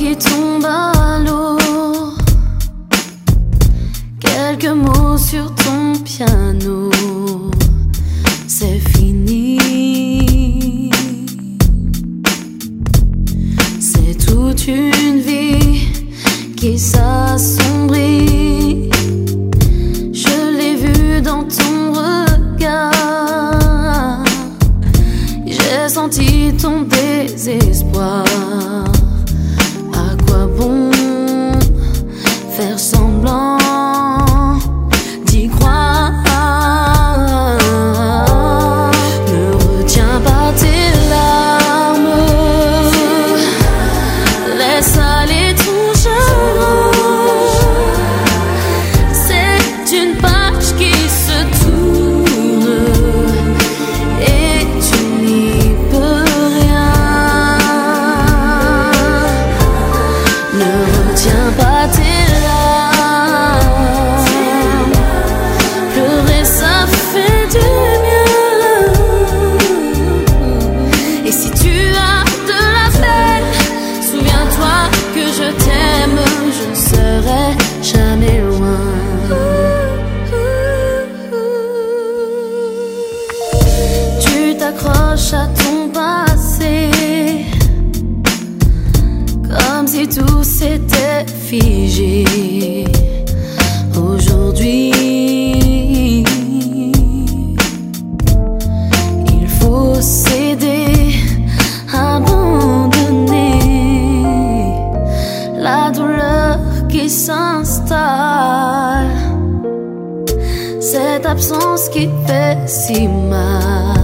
qui tombe à l'eau. Quelques mots sur ton piano, c'est fini. C'est toute une vie qui s'assombrit. Je l'ai vu dans ton regard. J'ai senti ton désespoir. aujourd'hui. Il faut céder, abandonner la douleur qui s'installe, cette absence qui fait si mal.